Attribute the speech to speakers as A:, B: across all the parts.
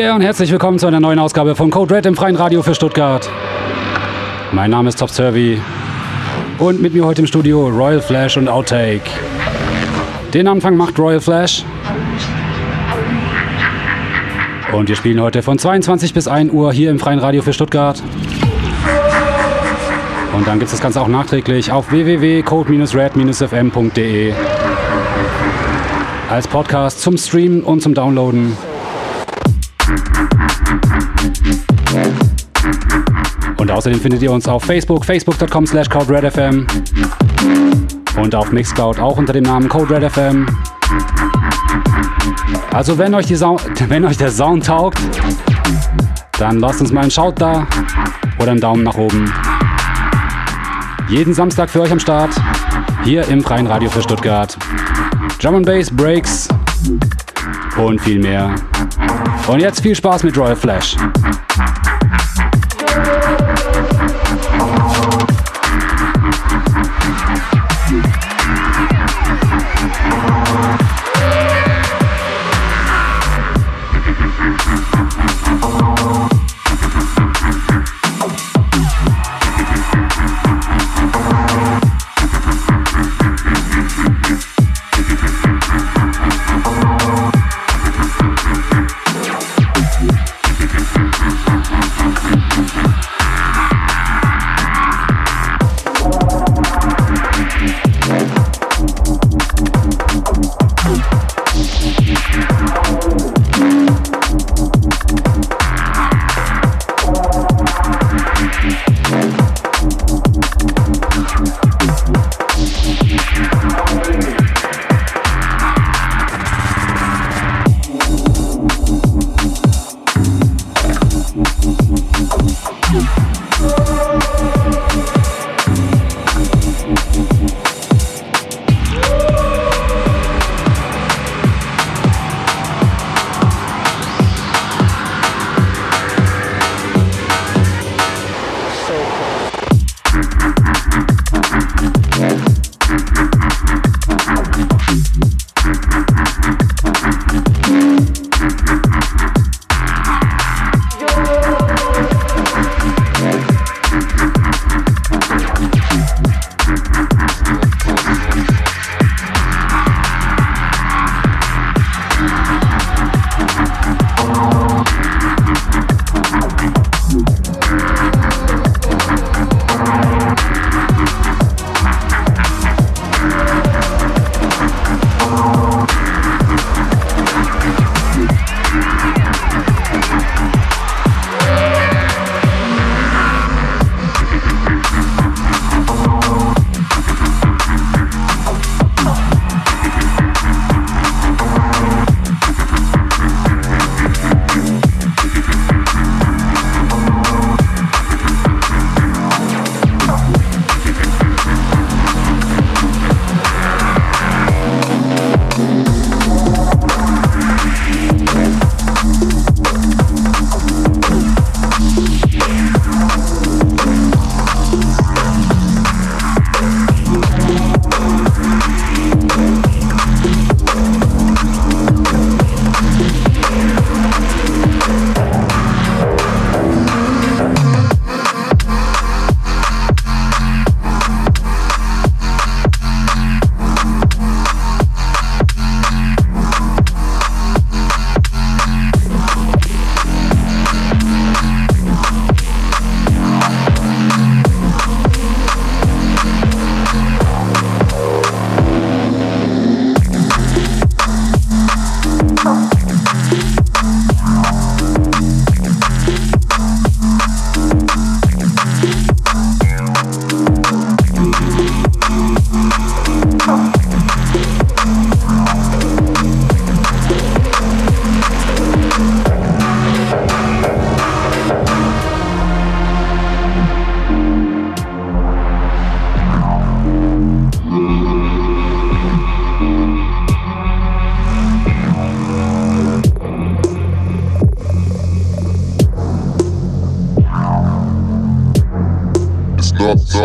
A: Yeah und herzlich willkommen zu einer neuen Ausgabe von Code Red im freien Radio für Stuttgart. Mein Name ist Top Survey und mit mir heute im Studio Royal Flash und Outtake. Den Anfang macht Royal Flash. Und wir spielen heute von 22 bis 1 Uhr hier im Freien Radio für Stuttgart. Und dann gibt es das Ganze auch nachträglich auf www.code-red-fm.de als Podcast zum Streamen und zum Downloaden. Außerdem findet ihr uns auf Facebook, facebook.com slash coderedfm und auf Mixcloud auch unter dem Namen Code Red FM. Also wenn euch, wenn euch der Sound taugt, dann lasst uns mal einen Shout da oder einen Daumen nach oben. Jeden Samstag für euch am Start, hier im Freien Radio für Stuttgart. Drum and Bass, Breaks und viel mehr. Und jetzt viel Spaß mit Royal Flash.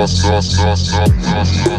B: Nossa, nossa, nossa, nossa, nossa.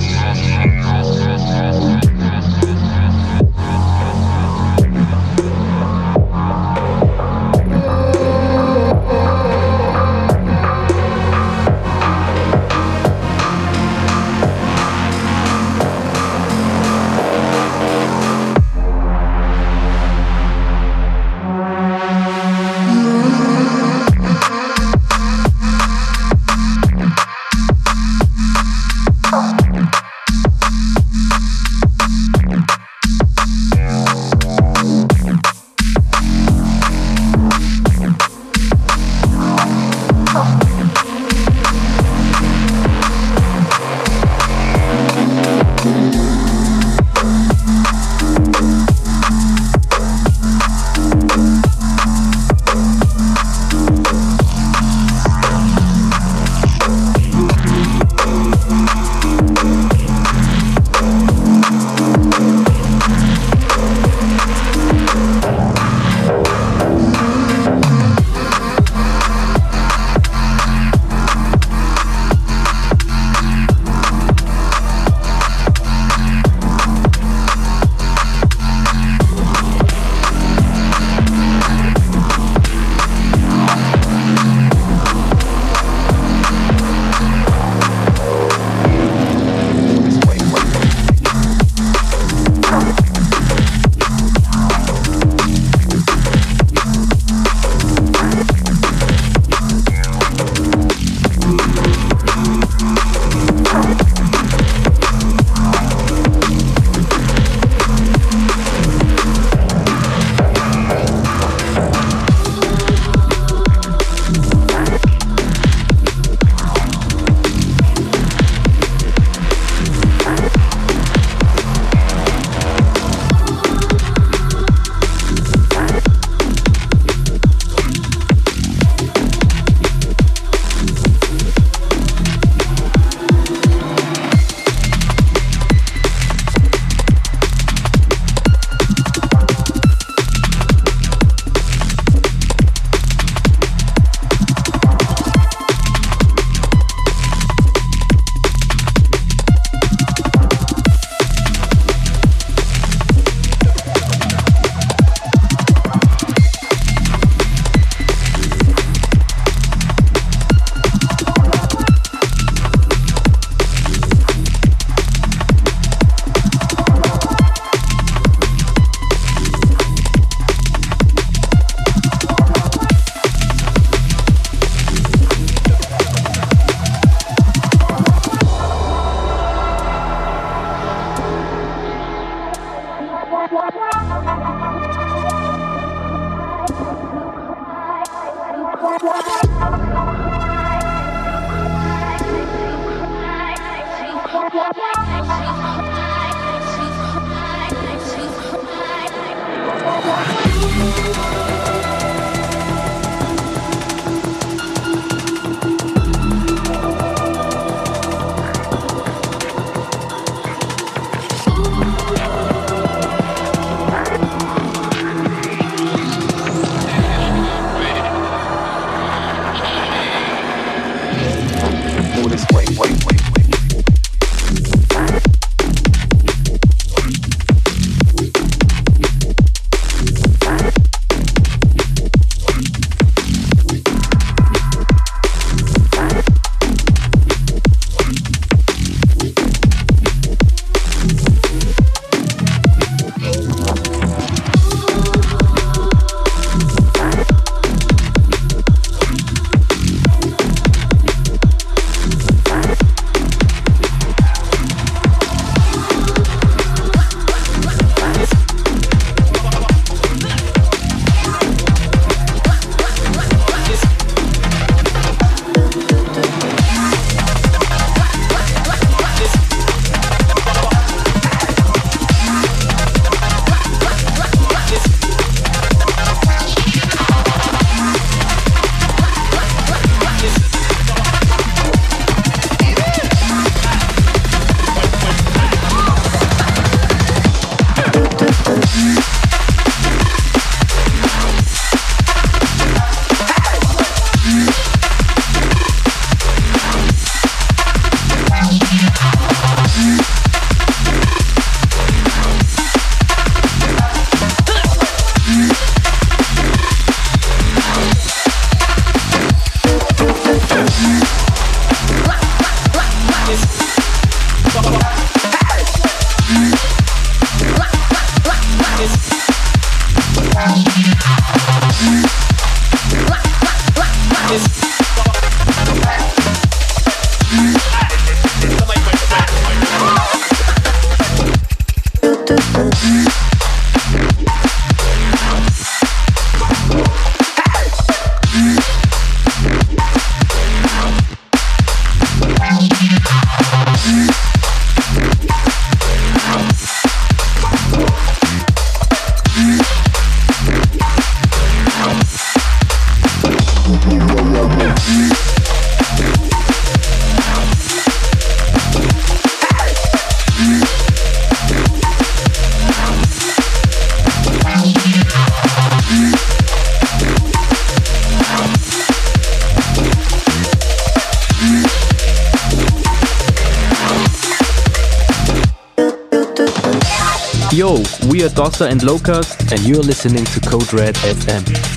B: Dossa and Locuzzed,
C: and you're listening to Code Red FM.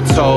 C: Keep on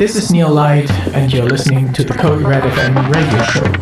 D: This is Neil Light, and you're listening to the Code Red FM radio show.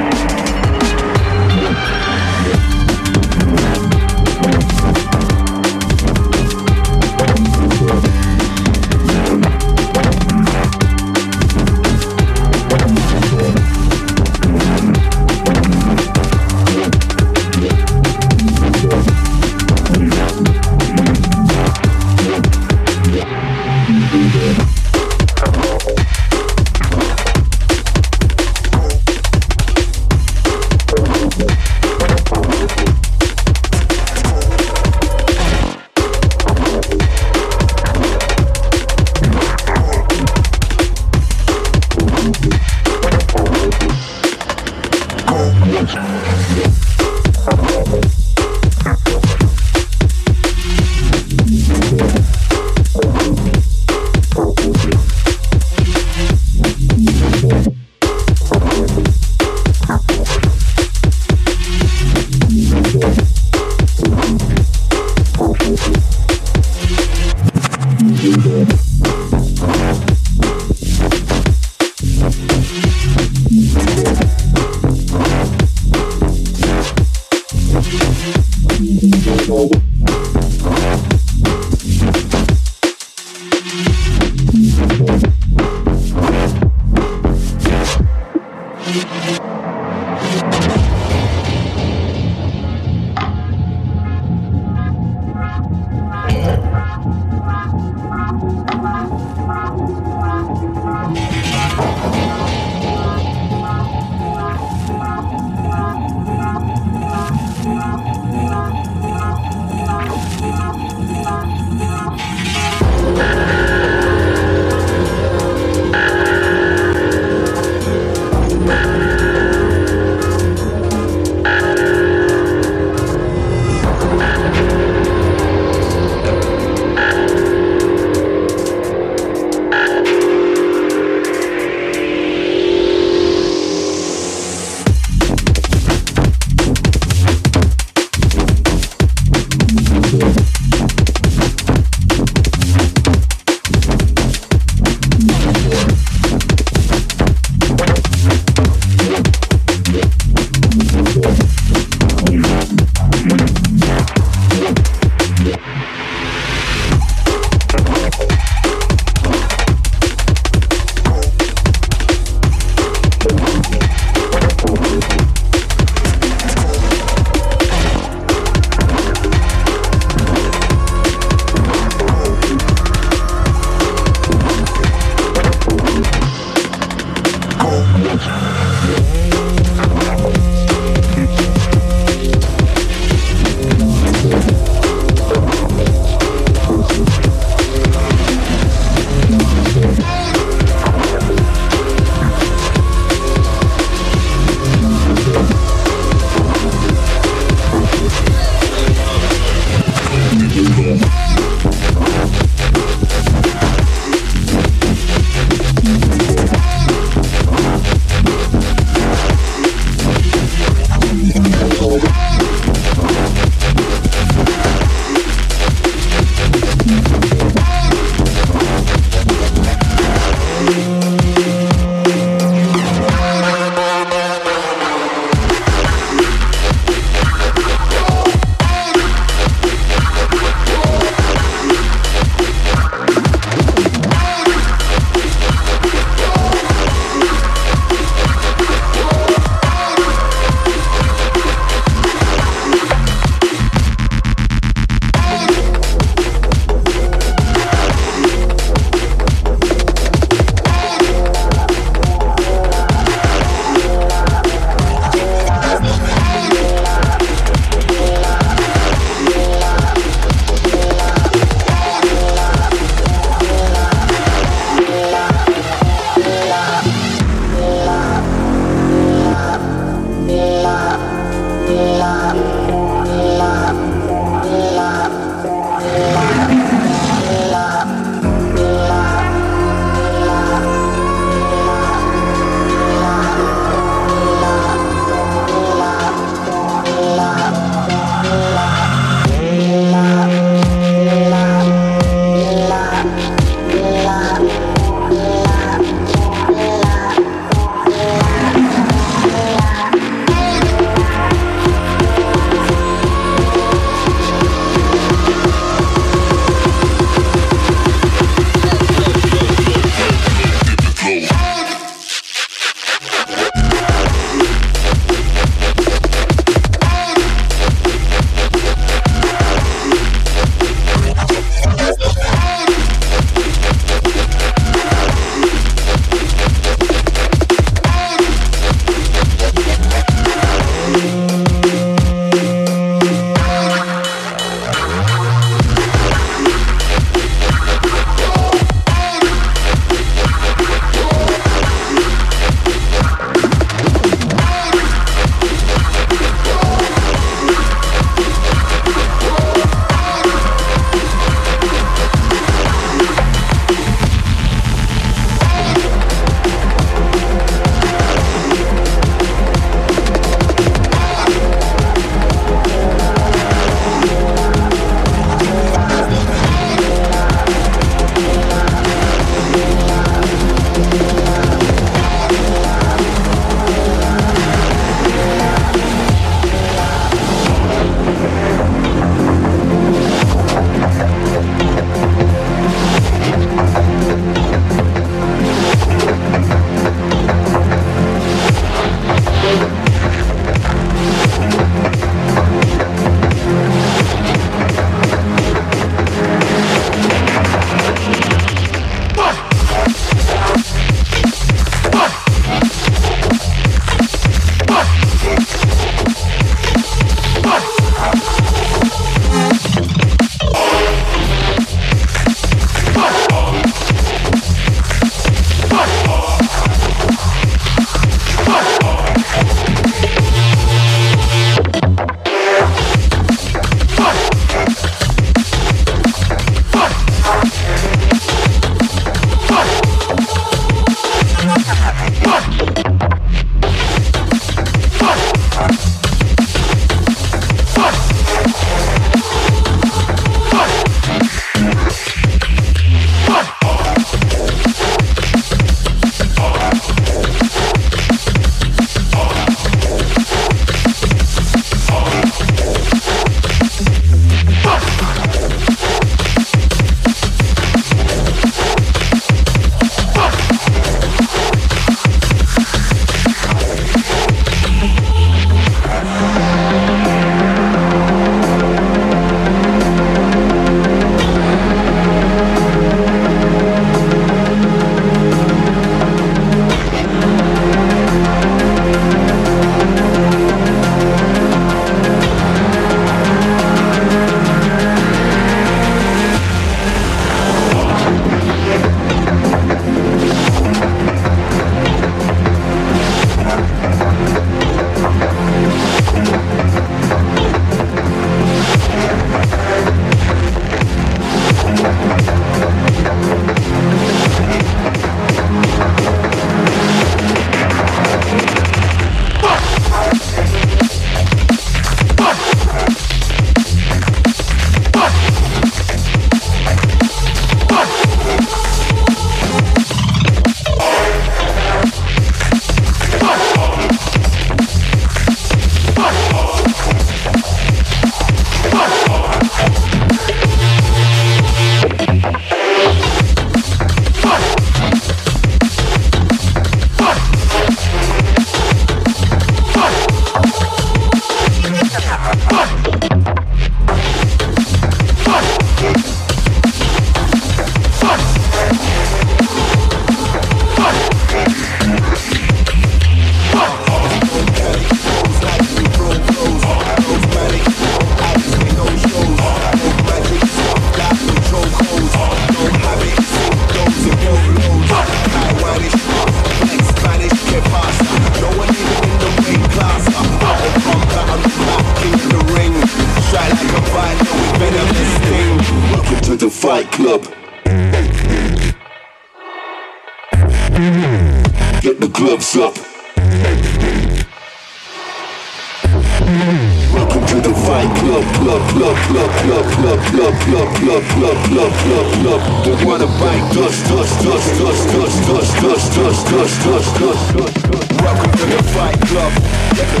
E: Welcome to the fight club. Get the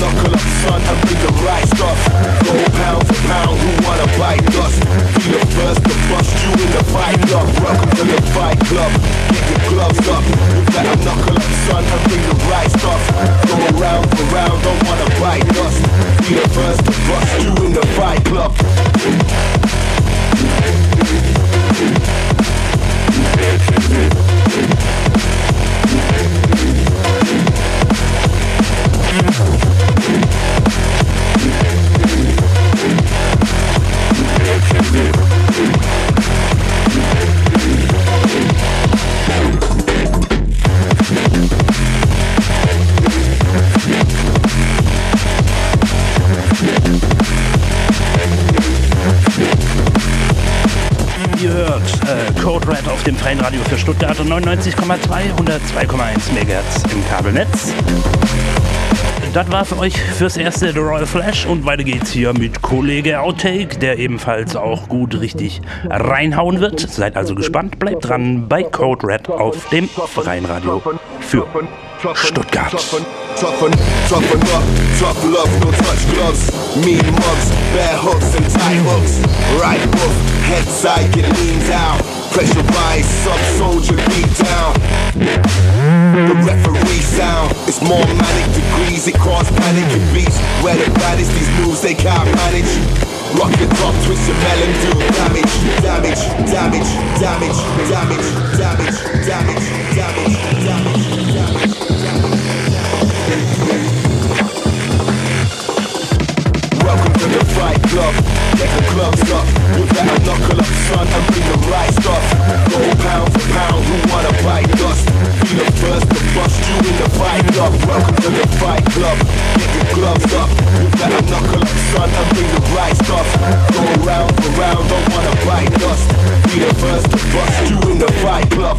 E: knuckle up, son, bring the right stuff. Go pound for pound, who wanna bite? Be the first to bust you in the fight club. Welcome to the fight club. Get your gloves up. Knuckle up, son, bring the right stuff. Go round for round, don't wanna bite the first to bust you in the fight club.
F: Code Red auf dem freien Radio für Stuttgart und 99,2, 102,1 MHz im Kabelnetz. Das war für euch fürs erste The Royal Flash und weiter geht's hier mit Kollege Outtake, der ebenfalls auch gut richtig reinhauen wird. Seid also gespannt, bleibt dran bei Code Red auf dem freien Radio für Stuttgart.
E: Down. Pressurized, sub soldier beat down. The referee sound, it's more manic degrees, it cause panic and beats. Where the baddest, these moves they can't manage. Rock your top, twist your melon, do damage, damage, damage, damage, damage, damage, damage, damage, damage, damage. Welcome to the fight club. Get the gloves up. You better knuckle up, son, and bring the right stuff. Go pound for pound, who wanna bite dust? Be the first to bust you in the fight club. Welcome to the fight club. Get your gloves up. You better knuckle up, son, and bring the right stuff. Go round for round, don't wanna bite dust. Be the first to bust you in the fight club.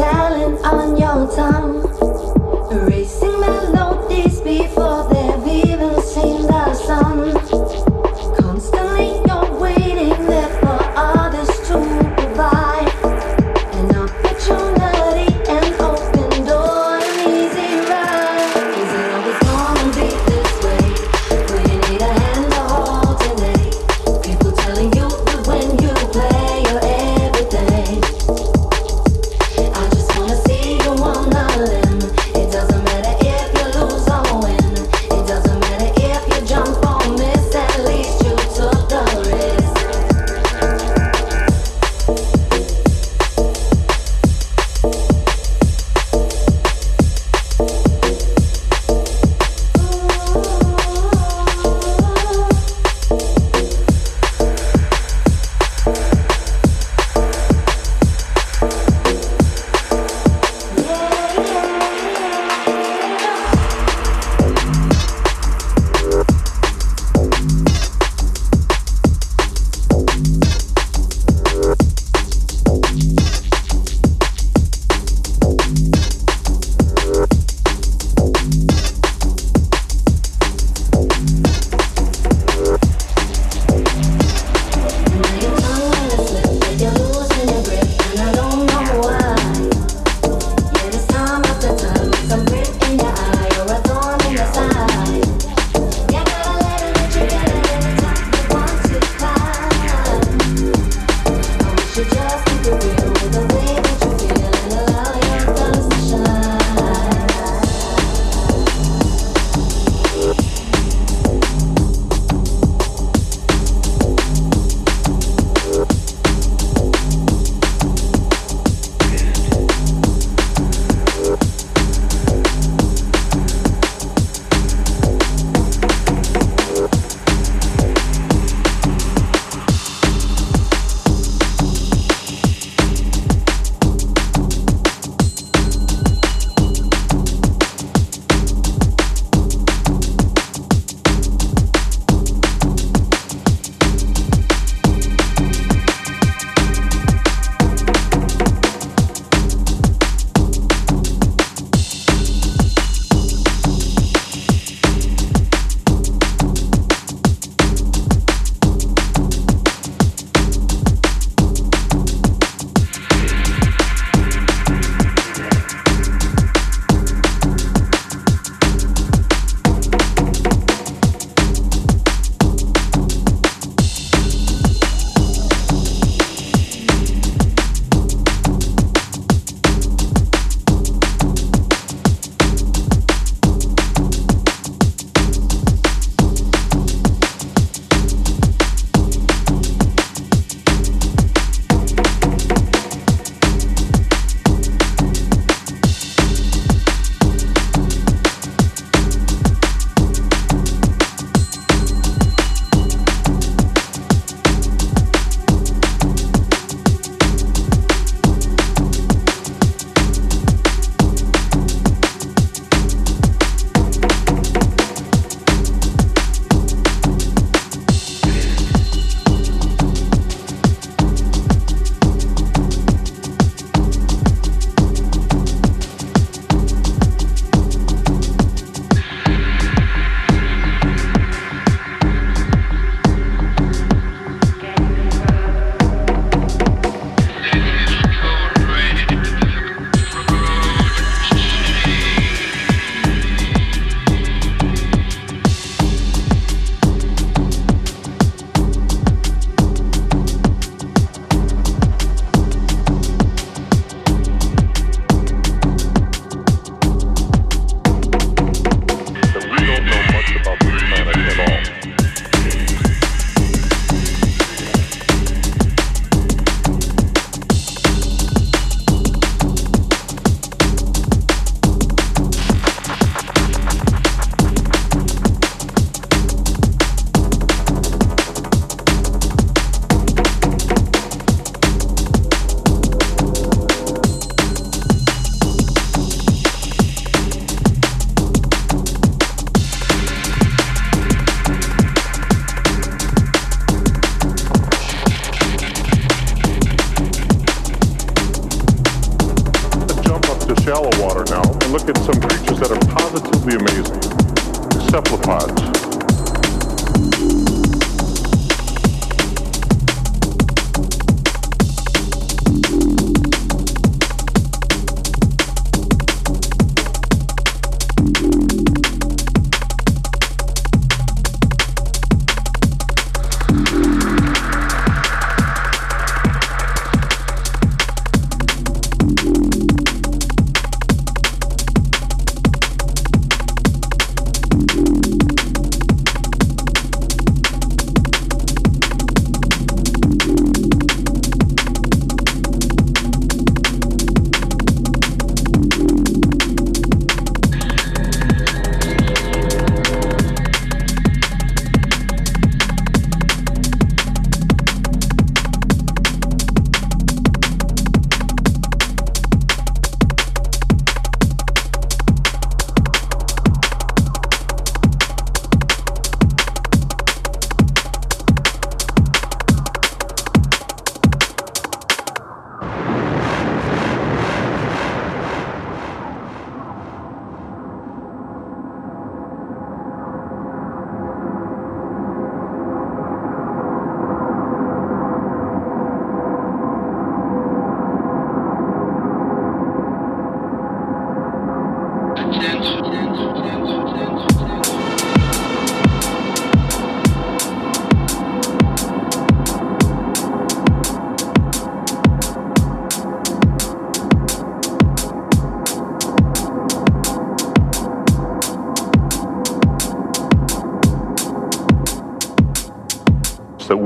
G: I just wanna see
H: shallow water now and look at some creatures that are positively amazing. Cephalopods.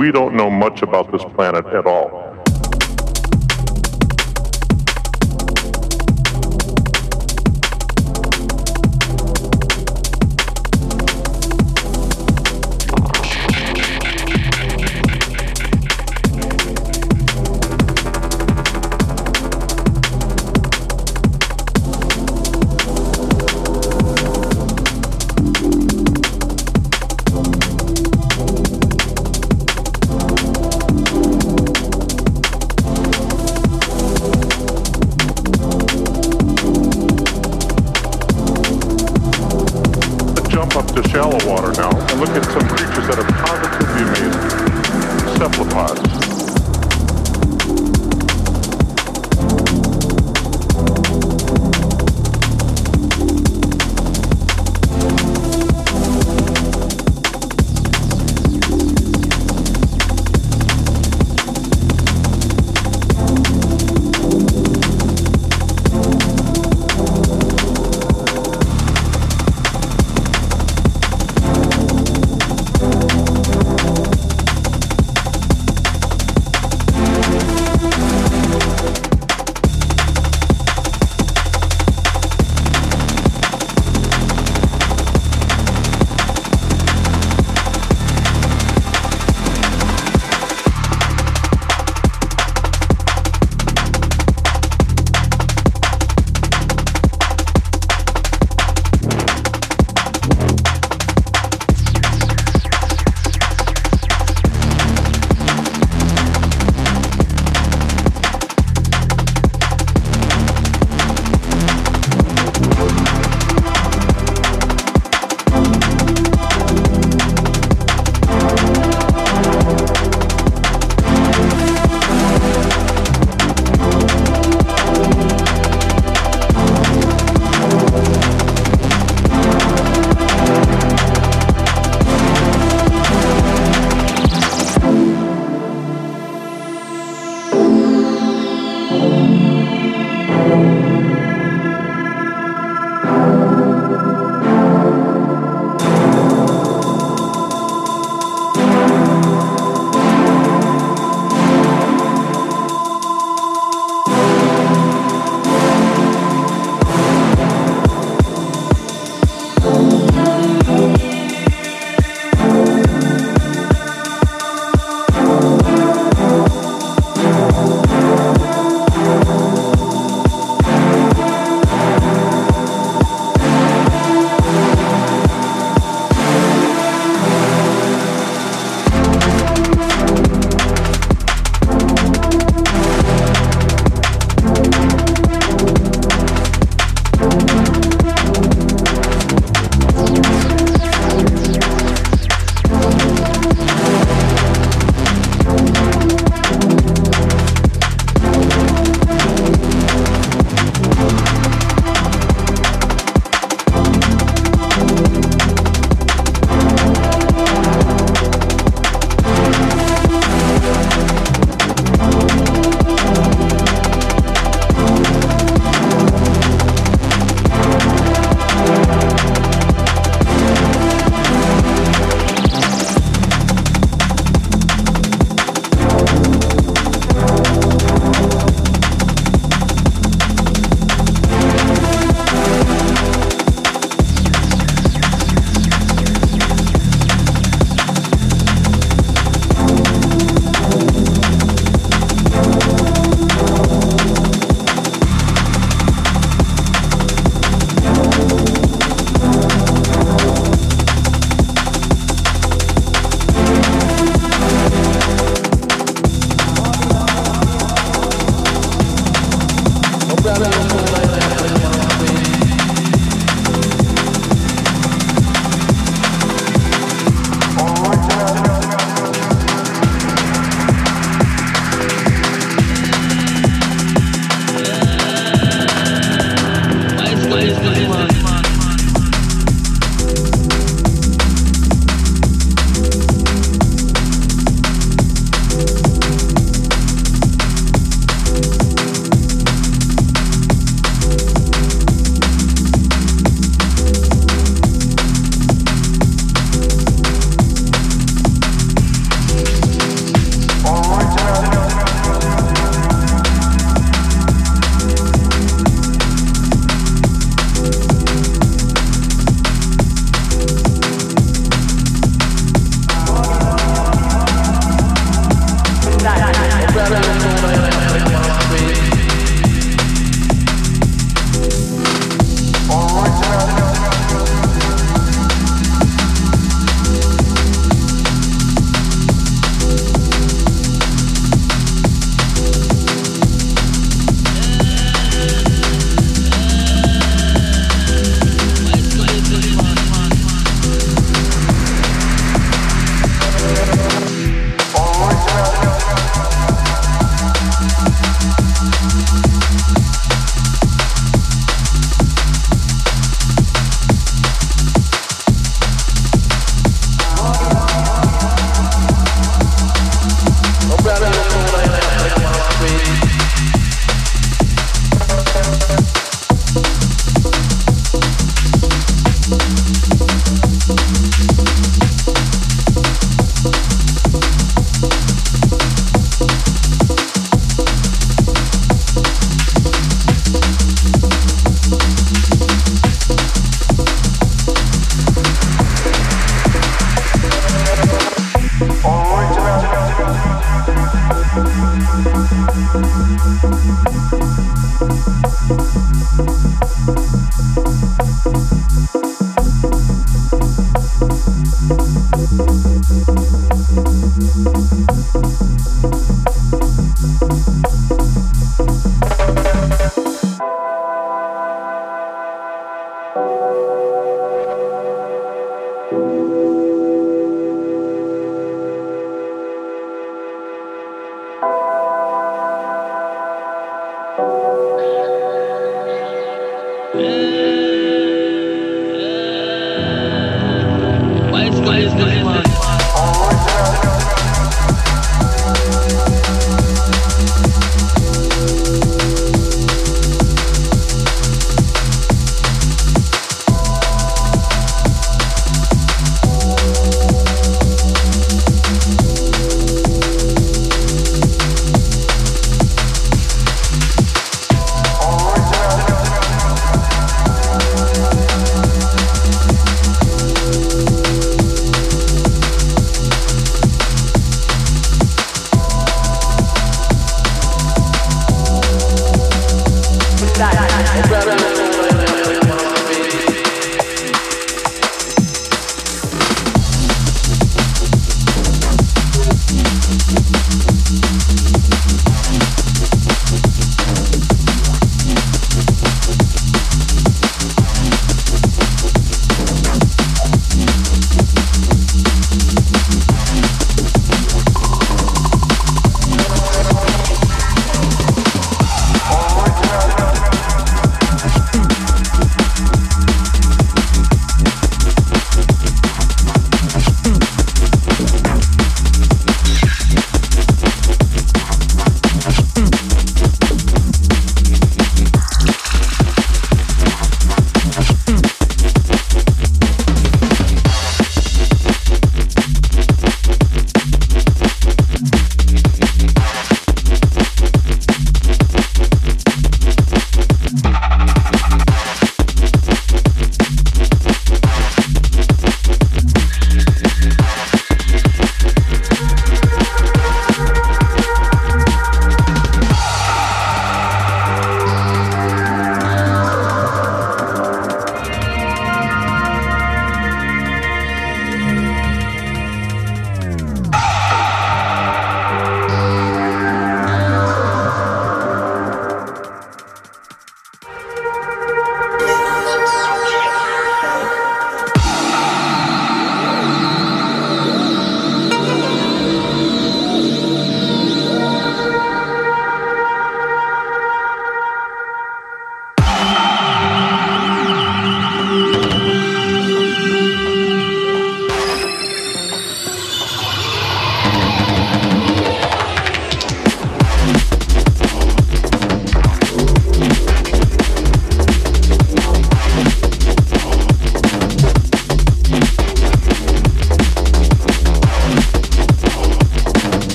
H: We don't know much about this planet at all. Water now. And look at some creatures that are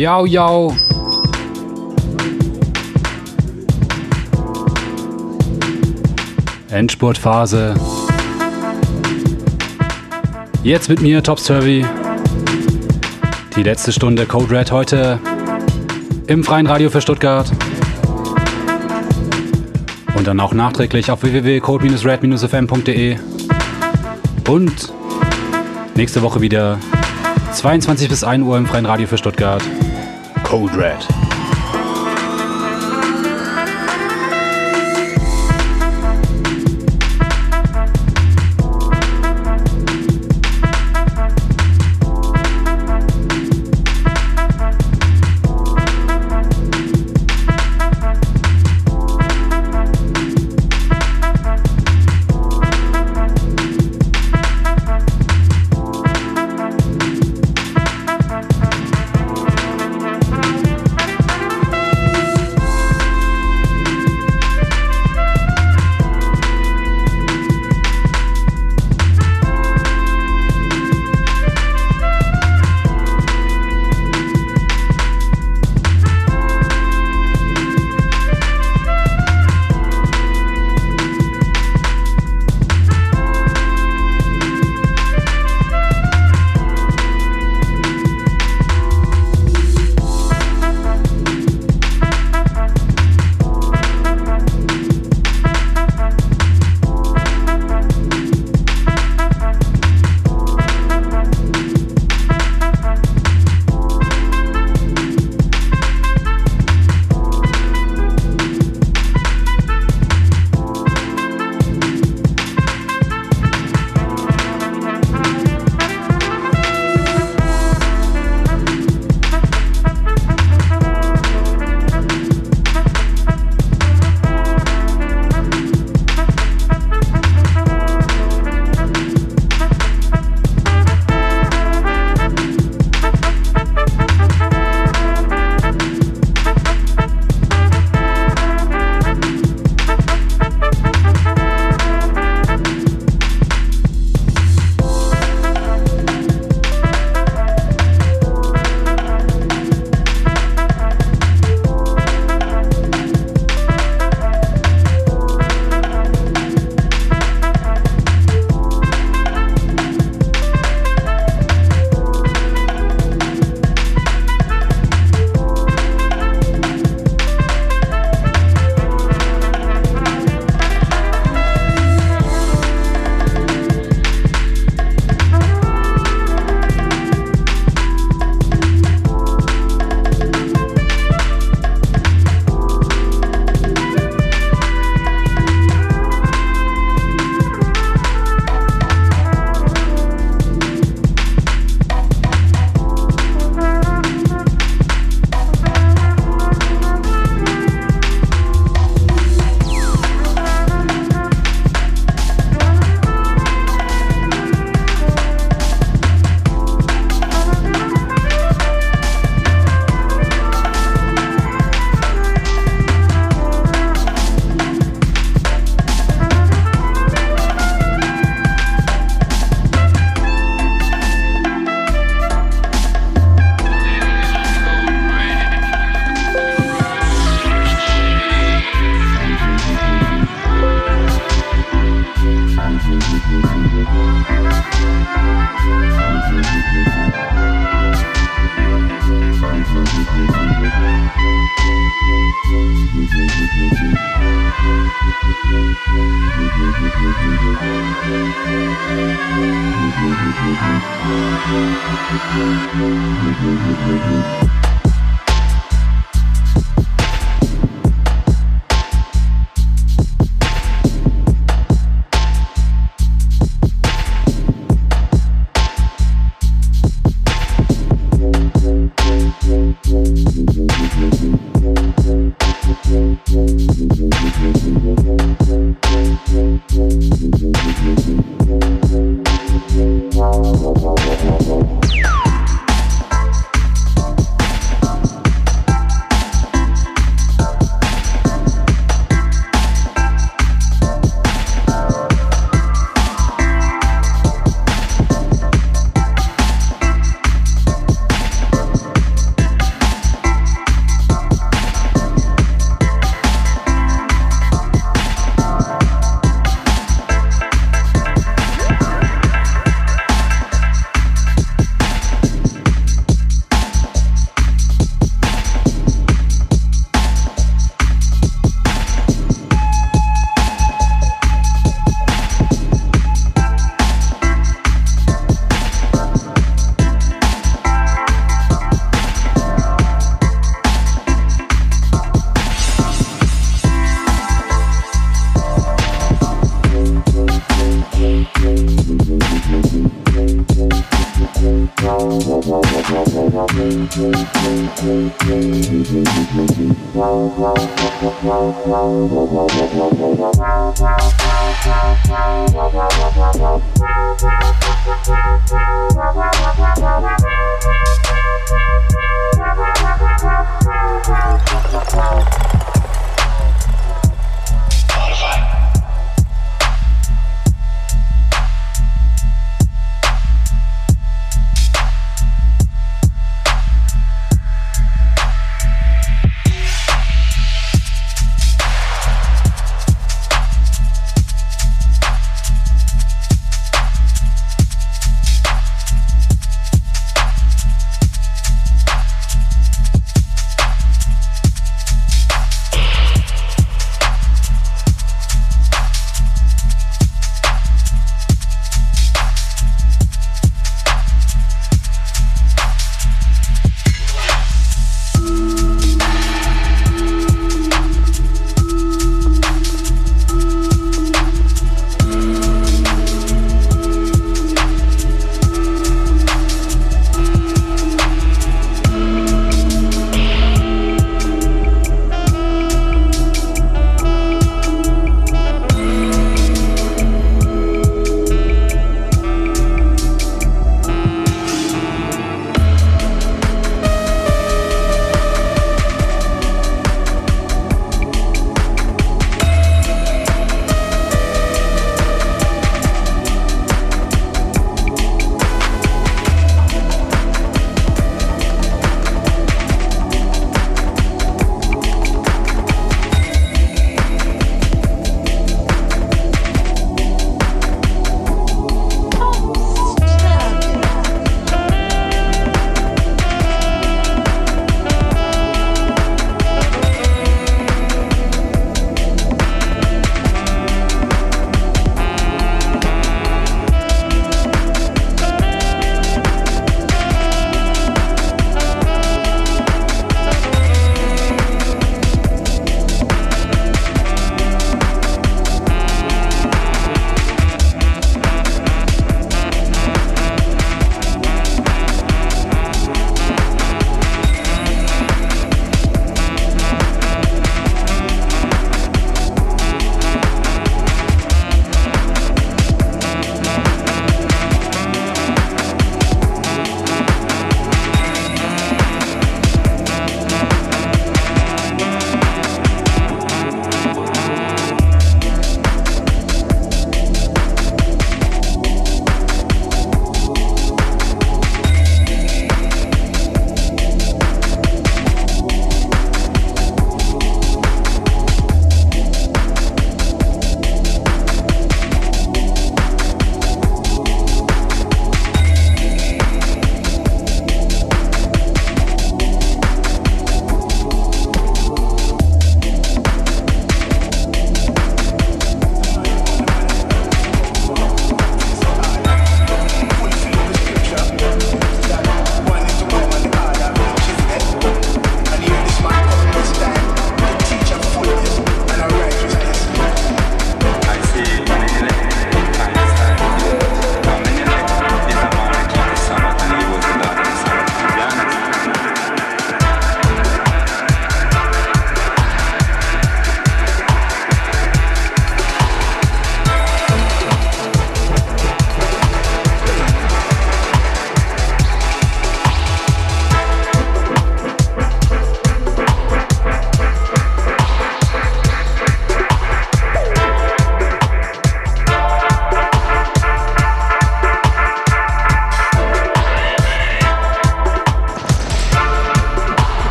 A: Yo, yo. Endspurtphase. Jetzt mit mir, Top Survey. Die letzte Stunde Code Red heute im freien Radio für Stuttgart. Und dann auch nachträglich auf www.code-red-fm.de. Und nächste Woche wieder 22 bis 1 Uhr im freien Radio für Stuttgart. Code Red.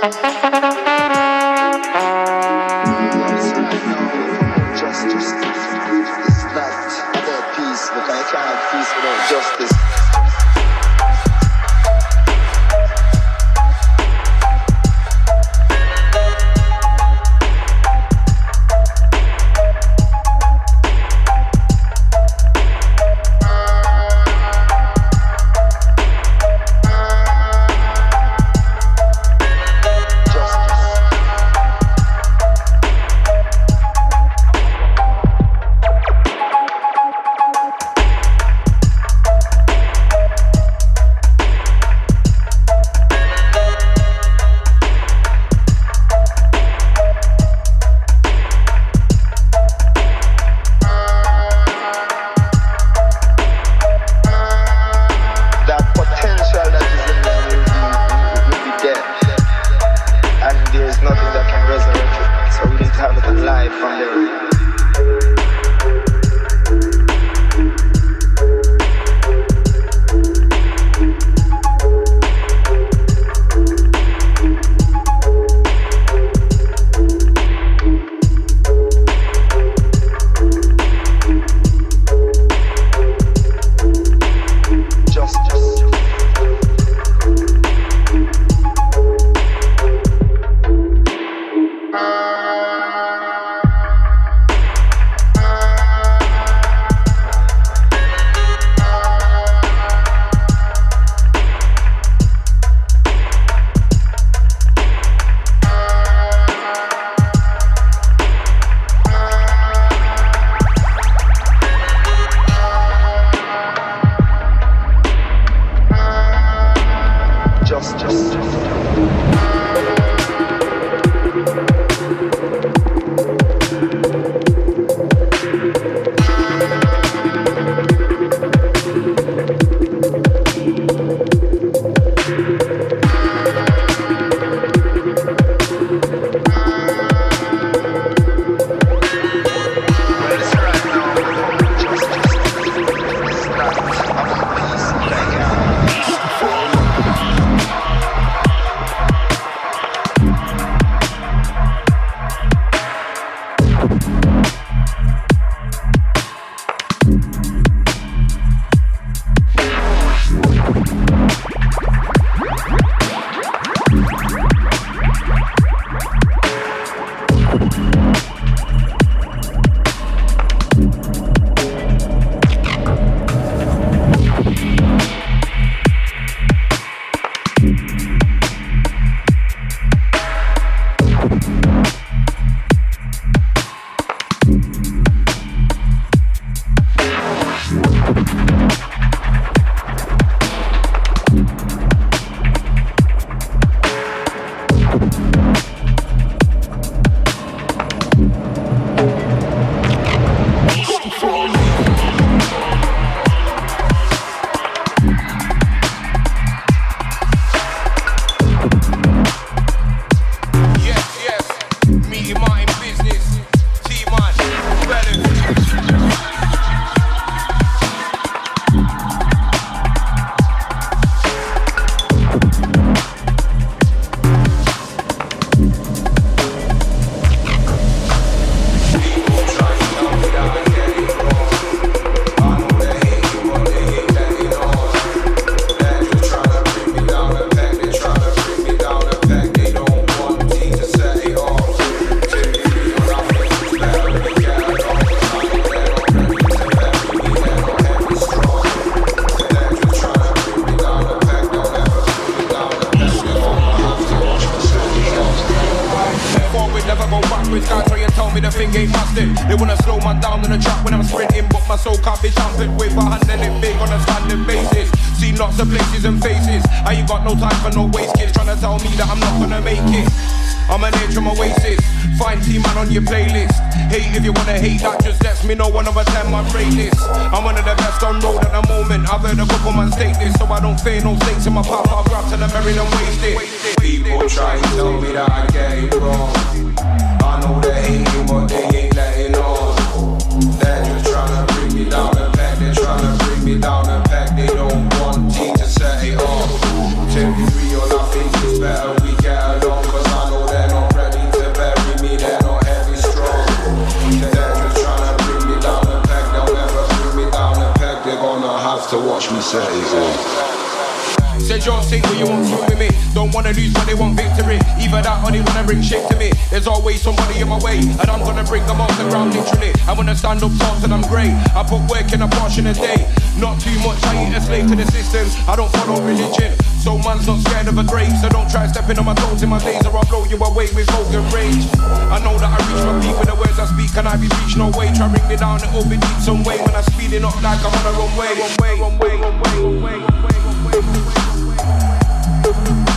I: Justice
C: Said you're you won't with me. Don't wanna lose, but they want victory. Either that or they wanna bring shit to me. There's always somebody in my way, and I'm gonna bring them off the ground literally. I wanna stand up tall and I'm great. I put work in a portion a day. Not too much, I ain't a slave to the system. I don't follow religion. So man's not scared of a grave. So don't try stepping on my toes in my days, or I'll blow you away with vulgar rage. I know that I reach my peak with the words I speak, and I be reached no way. Try bring me down, it'll be deep some way. When I'm speeding up like I'm on the wrong way, wrong way, wrong way, wrong way,
J: Thank
K: you.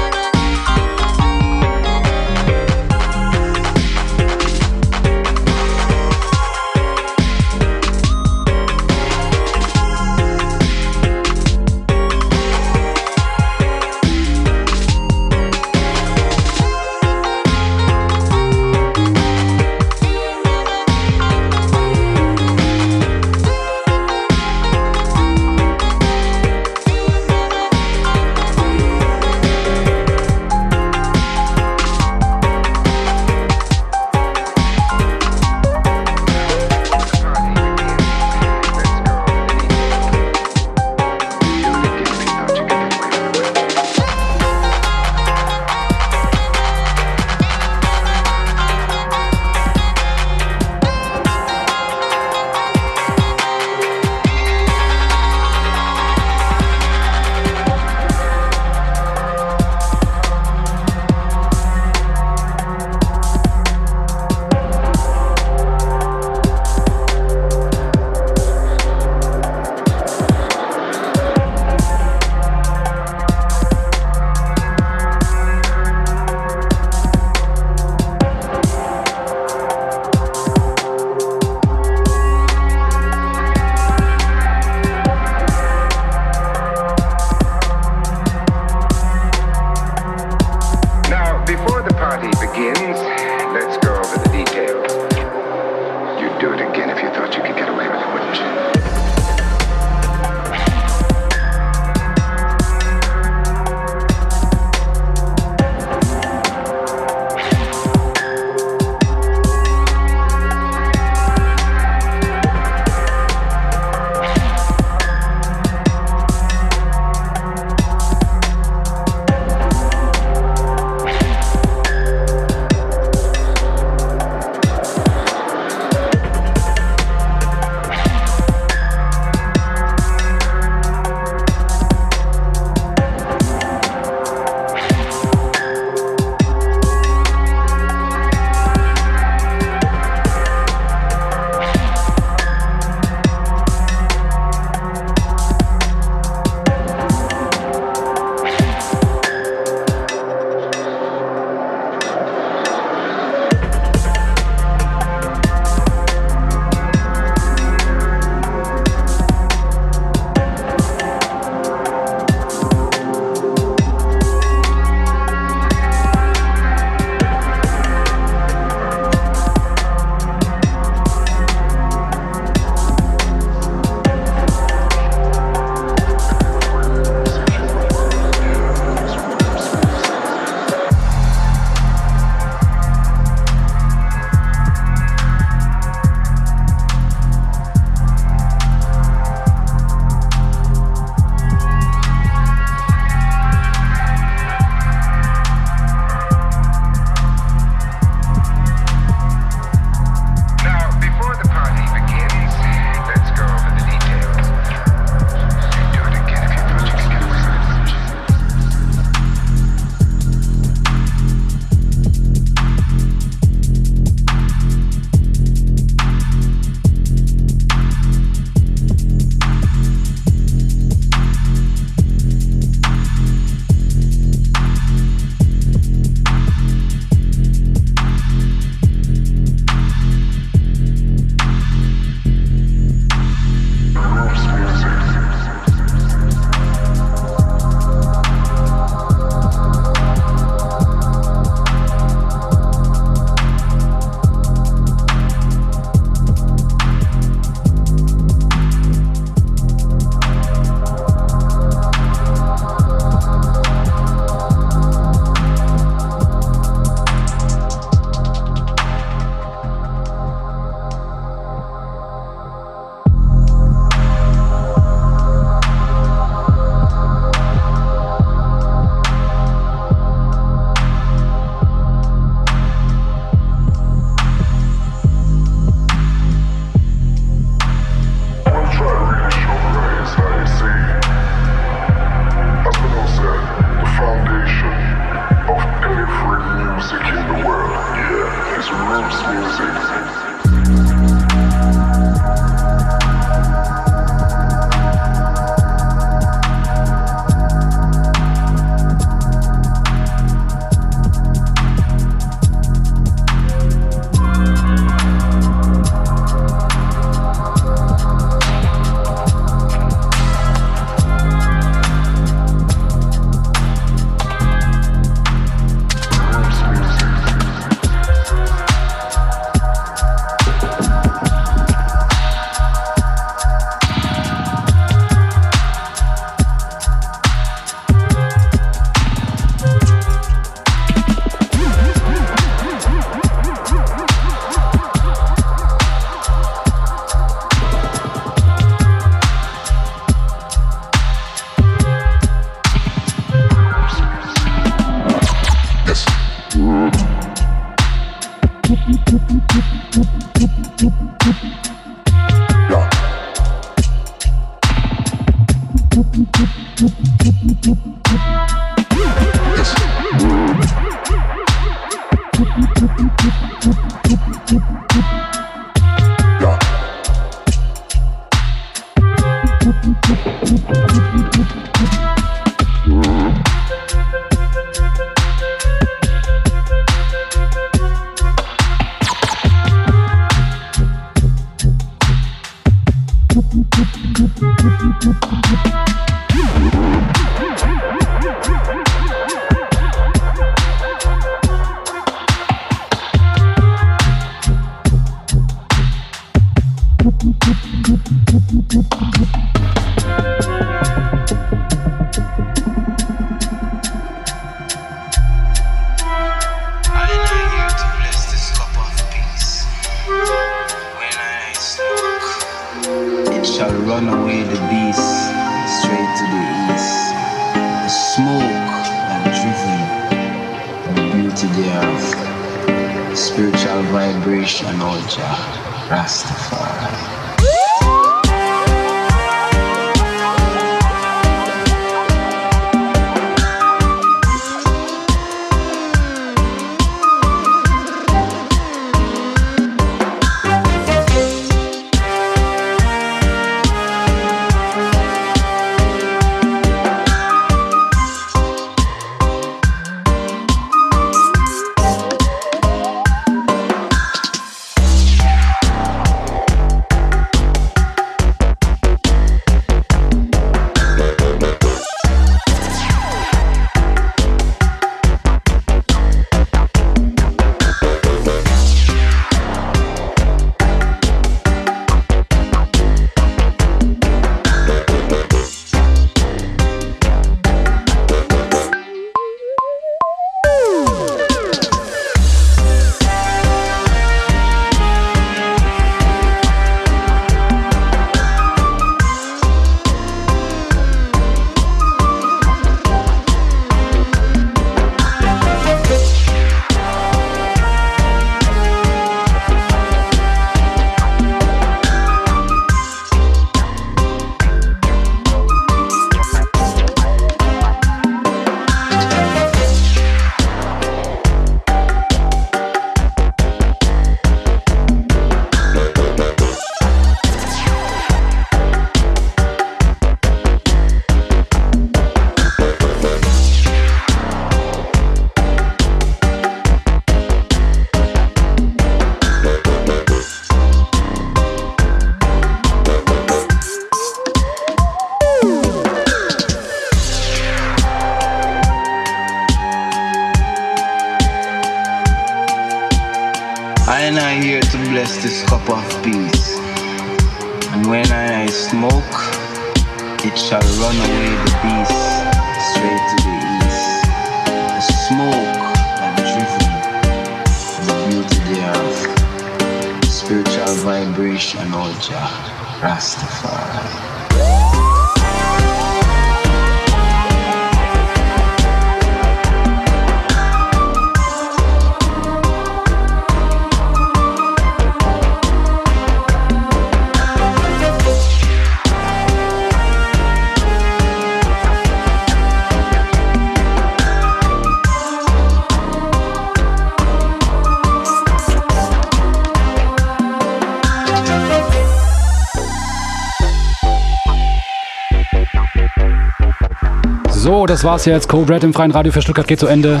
K: Das war's jetzt. Code Red im freien Radio für Stuttgart geht zu Ende.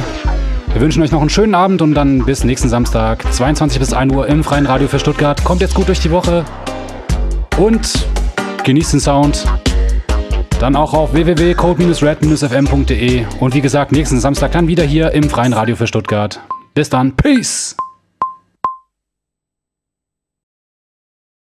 K: Wir wünschen euch noch einen schönen Abend und dann bis nächsten Samstag, 22 bis 1 Uhr im freien Radio für Stuttgart. Kommt jetzt gut durch die Woche und genießt den Sound. Dann auch auf www.code-red-fm.de und wie gesagt, nächsten Samstag dann wieder hier im freien Radio für Stuttgart. Bis dann, Peace!